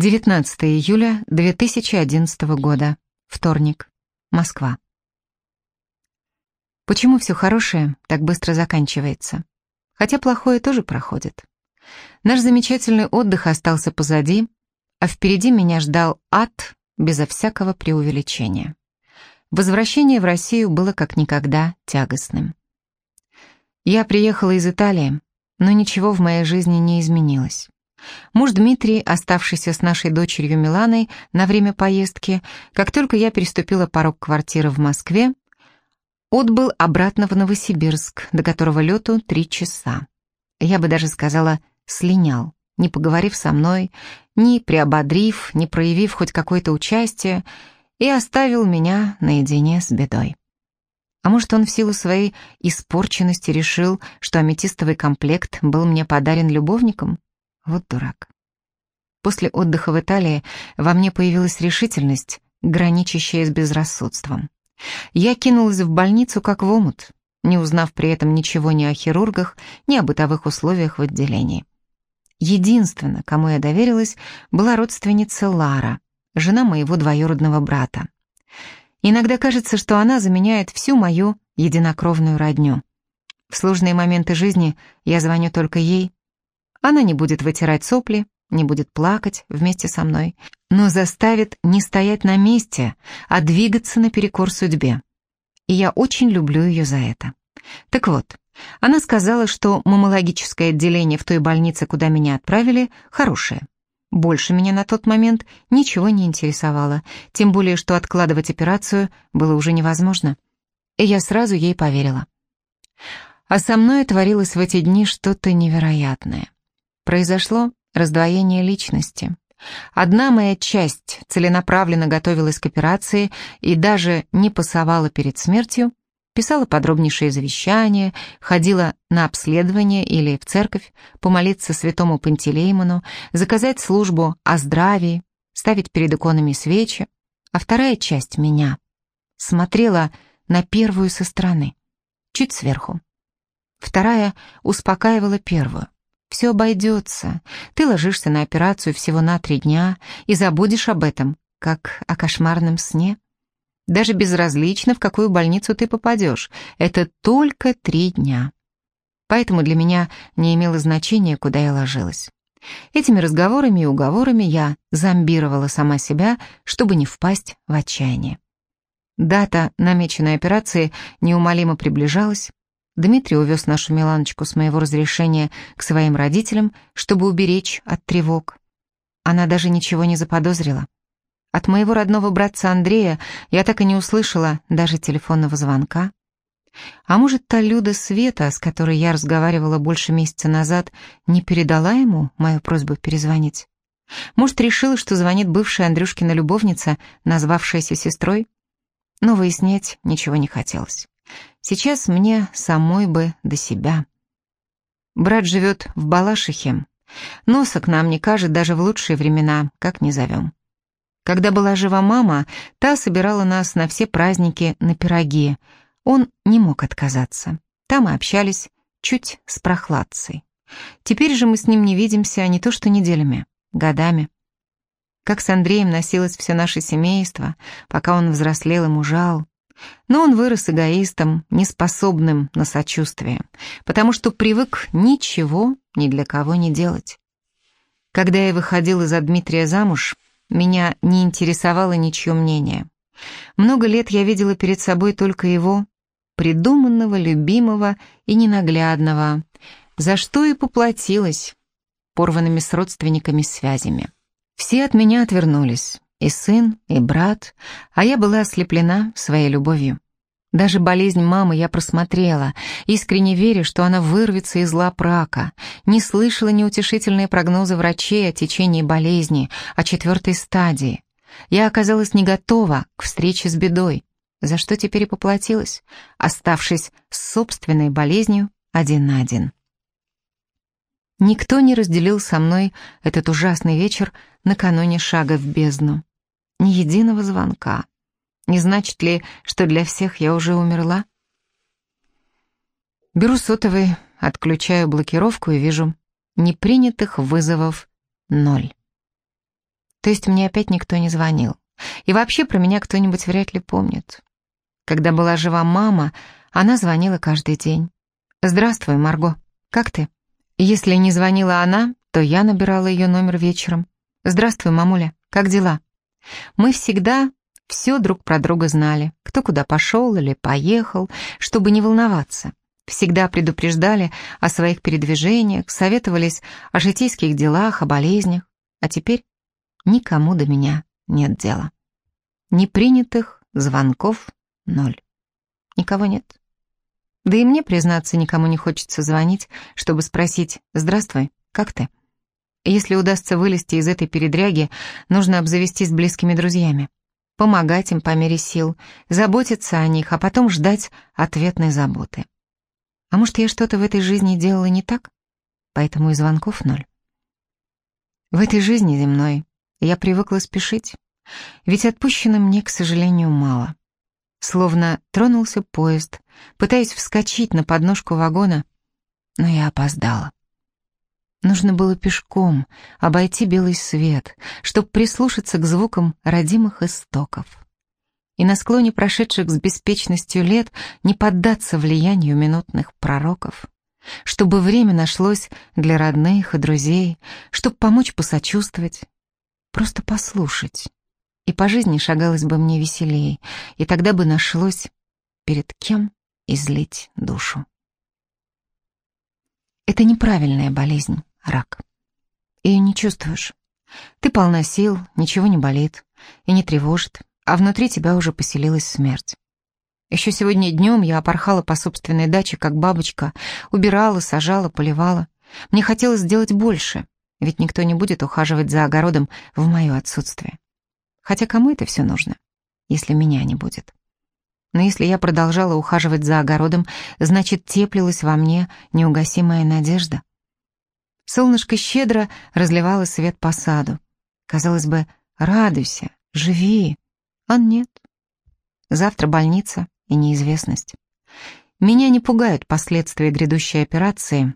19 июля 2011 года. Вторник. Москва. Почему все хорошее так быстро заканчивается? Хотя плохое тоже проходит. Наш замечательный отдых остался позади, а впереди меня ждал ад безо всякого преувеличения. Возвращение в Россию было как никогда тягостным. Я приехала из Италии, но ничего в моей жизни не изменилось. Муж Дмитрий, оставшийся с нашей дочерью Миланой на время поездки, как только я переступила порог квартиры в Москве, отбыл обратно в Новосибирск, до которого лету три часа. Я бы даже сказала, слинял, не поговорив со мной, ни приободрив, не проявив хоть какое-то участие, и оставил меня наедине с бедой. А может, он в силу своей испорченности решил, что аметистовый комплект был мне подарен любовником? Вот дурак. После отдыха в Италии во мне появилась решительность, граничащая с безрассудством. Я кинулась в больницу как в омут, не узнав при этом ничего ни о хирургах, ни о бытовых условиях в отделении. Единственное, кому я доверилась, была родственница Лара, жена моего двоюродного брата. Иногда кажется, что она заменяет всю мою единокровную родню. В сложные моменты жизни я звоню только ей, она не будет вытирать сопли, не будет плакать вместе со мной, но заставит не стоять на месте, а двигаться наперекор судьбе. И я очень люблю ее за это. Так вот, она сказала, что мамологическое отделение в той больнице, куда меня отправили, хорошее. Больше меня на тот момент ничего не интересовало, тем более, что откладывать операцию было уже невозможно. И я сразу ей поверила. А со мной творилось в эти дни что-то невероятное. Произошло раздвоение личности. Одна моя часть целенаправленно готовилась к операции и даже не пасовала перед смертью, писала подробнейшие завещания, ходила на обследование или в церковь, помолиться святому Пантелеймону, заказать службу о здравии, ставить перед иконами свечи, а вторая часть меня смотрела на первую со стороны, чуть сверху. Вторая успокаивала первую. Все обойдется. Ты ложишься на операцию всего на три дня и забудешь об этом, как о кошмарном сне. Даже безразлично, в какую больницу ты попадешь. Это только три дня. Поэтому для меня не имело значения, куда я ложилась. Этими разговорами и уговорами я зомбировала сама себя, чтобы не впасть в отчаяние. Дата намеченной операции неумолимо приближалась, Дмитрий увез нашу Миланочку с моего разрешения к своим родителям, чтобы уберечь от тревог. Она даже ничего не заподозрила. От моего родного братца Андрея я так и не услышала даже телефонного звонка. А может, та Люда Света, с которой я разговаривала больше месяца назад, не передала ему мою просьбу перезвонить? Может, решила, что звонит бывшая Андрюшкина любовница, назвавшаяся сестрой? Но выяснять ничего не хотелось. Сейчас мне самой бы до себя. Брат живет в Балашихе. Носа к нам не кажет даже в лучшие времена, как не зовем. Когда была жива мама, та собирала нас на все праздники на пироги. Он не мог отказаться. Там мы общались чуть с прохладцей. Теперь же мы с ним не видимся не то что неделями, годами. Как с Андреем носилось все наше семейство, пока он взрослел и мужал. Но он вырос эгоистом, неспособным на сочувствие, потому что привык ничего ни для кого не делать. Когда я выходила за Дмитрия замуж, меня не интересовало ничье мнение. Много лет я видела перед собой только его, придуманного, любимого и ненаглядного, за что и поплатилась порванными с родственниками связями. Все от меня отвернулись, и сын, и брат, а я была ослеплена своей любовью. Даже болезнь мамы я просмотрела, искренне веря, что она вырвется из лап рака. Не слышала неутешительные прогнозы врачей о течении болезни, о четвертой стадии. Я оказалась не готова к встрече с бедой, за что теперь и поплатилась, оставшись с собственной болезнью один на один. Никто не разделил со мной этот ужасный вечер накануне шага в бездну. Ни единого звонка. Не значит ли, что для всех я уже умерла? Беру сотовый, отключаю блокировку и вижу непринятых вызовов ноль. То есть мне опять никто не звонил. И вообще про меня кто-нибудь вряд ли помнит. Когда была жива мама, она звонила каждый день. «Здравствуй, Марго. Как ты?» Если не звонила она, то я набирала ее номер вечером. «Здравствуй, мамуля. Как дела?» Мы всегда все друг про друга знали, кто куда пошел или поехал, чтобы не волноваться. Всегда предупреждали о своих передвижениях, советовались о житейских делах, о болезнях. А теперь никому до меня нет дела. Непринятых звонков ноль. Никого нет. Да и мне, признаться, никому не хочется звонить, чтобы спросить «Здравствуй, как ты?». Если удастся вылезти из этой передряги, нужно обзавестись близкими друзьями, помогать им по мере сил, заботиться о них, а потом ждать ответной заботы. А может, я что-то в этой жизни делала не так? Поэтому и звонков ноль. В этой жизни земной я привыкла спешить, ведь отпущено мне, к сожалению, мало. Словно тронулся поезд, пытаясь вскочить на подножку вагона, но я опоздала. Нужно было пешком обойти белый свет, чтобы прислушаться к звукам родимых истоков. И на склоне прошедших с беспечностью лет не поддаться влиянию минутных пророков, чтобы время нашлось для родных и друзей, чтобы помочь посочувствовать, просто послушать. И по жизни шагалось бы мне веселее, и тогда бы нашлось перед кем излить душу. Это неправильная болезнь рак. И не чувствуешь. Ты полна сил, ничего не болит и не тревожит, а внутри тебя уже поселилась смерть. Еще сегодня днем я опорхала по собственной даче, как бабочка, убирала, сажала, поливала. Мне хотелось сделать больше, ведь никто не будет ухаживать за огородом в мое отсутствие. Хотя кому это все нужно, если меня не будет? Но если я продолжала ухаживать за огородом, значит, теплилась во мне неугасимая надежда. Солнышко щедро разливало свет по саду. Казалось бы, радуйся, живи. А нет. Завтра больница и неизвестность. Меня не пугают последствия грядущей операции,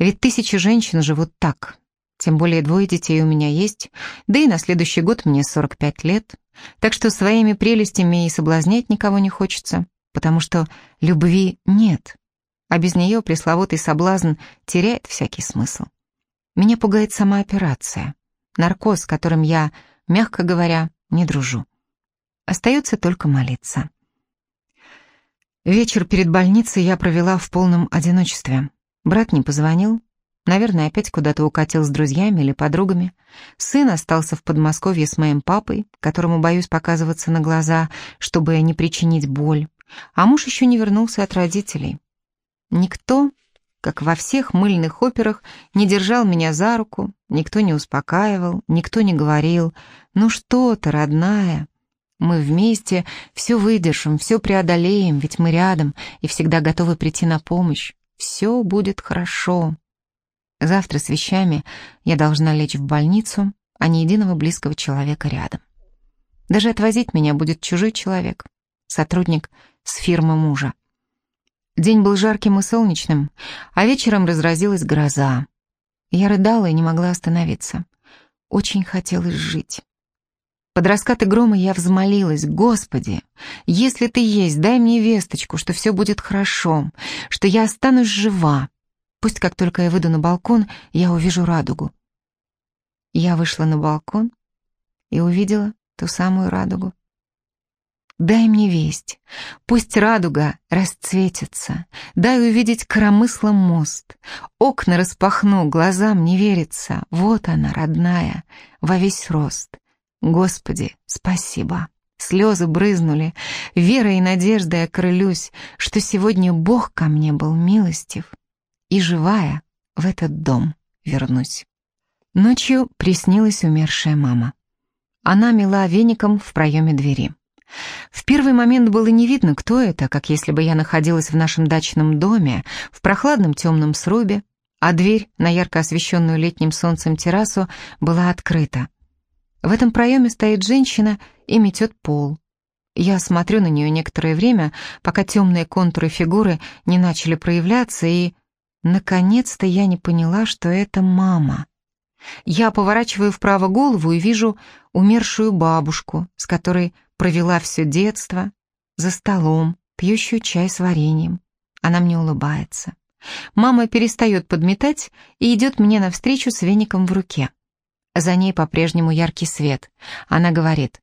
ведь тысячи женщин живут так. Тем более двое детей у меня есть, да и на следующий год мне 45 лет, так что своими прелестями и соблазнять никого не хочется, потому что любви нет, а без нее пресловутый соблазн теряет всякий смысл. Меня пугает сама операция. Наркоз, с которым я, мягко говоря, не дружу. Остается только молиться. Вечер перед больницей я провела в полном одиночестве. Брат не позвонил. Наверное, опять куда-то укатил с друзьями или подругами. Сын остался в Подмосковье с моим папой, которому боюсь показываться на глаза, чтобы не причинить боль. А муж еще не вернулся от родителей. Никто как во всех мыльных операх, не держал меня за руку, никто не успокаивал, никто не говорил «Ну что ты, родная?» Мы вместе все выдержим, все преодолеем, ведь мы рядом и всегда готовы прийти на помощь. Все будет хорошо. Завтра с вещами я должна лечь в больницу, а не единого близкого человека рядом. Даже отвозить меня будет чужой человек, сотрудник с фирмы мужа. День был жарким и солнечным, а вечером разразилась гроза. Я рыдала и не могла остановиться. Очень хотелось жить. Под раскаты грома я взмолилась, «Господи, если ты есть, дай мне весточку, что все будет хорошо, что я останусь жива. Пусть как только я выйду на балкон, я увижу радугу». Я вышла на балкон и увидела ту самую радугу. Дай мне весть, пусть радуга расцветится, дай увидеть коромыслом мост. Окна распахну, глазам не верится, вот она, родная, во весь рост. Господи, спасибо. Слезы брызнули, верой и надеждой окрылюсь, что сегодня Бог ко мне был милостив, и живая в этот дом вернусь. Ночью приснилась умершая мама. Она мела веником в проеме двери. В первый момент было не видно, кто это, как если бы я находилась в нашем дачном доме, в прохладном темном срубе, а дверь на ярко освещенную летним солнцем террасу была открыта. В этом проеме стоит женщина и метет пол. Я смотрю на нее некоторое время, пока темные контуры фигуры не начали проявляться, и, наконец-то, я не поняла, что это мама. Я поворачиваю вправо голову и вижу умершую бабушку, с которой провела все детство, за столом, пьющую чай с вареньем. Она мне улыбается. Мама перестает подметать и идет мне навстречу с веником в руке. За ней по-прежнему яркий свет. Она говорит,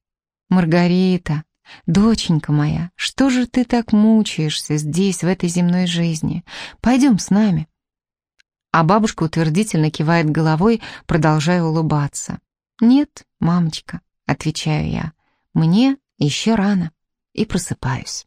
«Маргарита, доченька моя, что же ты так мучаешься здесь, в этой земной жизни? Пойдем с нами». А бабушка утвердительно кивает головой, продолжая улыбаться. «Нет, мамочка», — отвечаю я, — «мне еще рано» и просыпаюсь.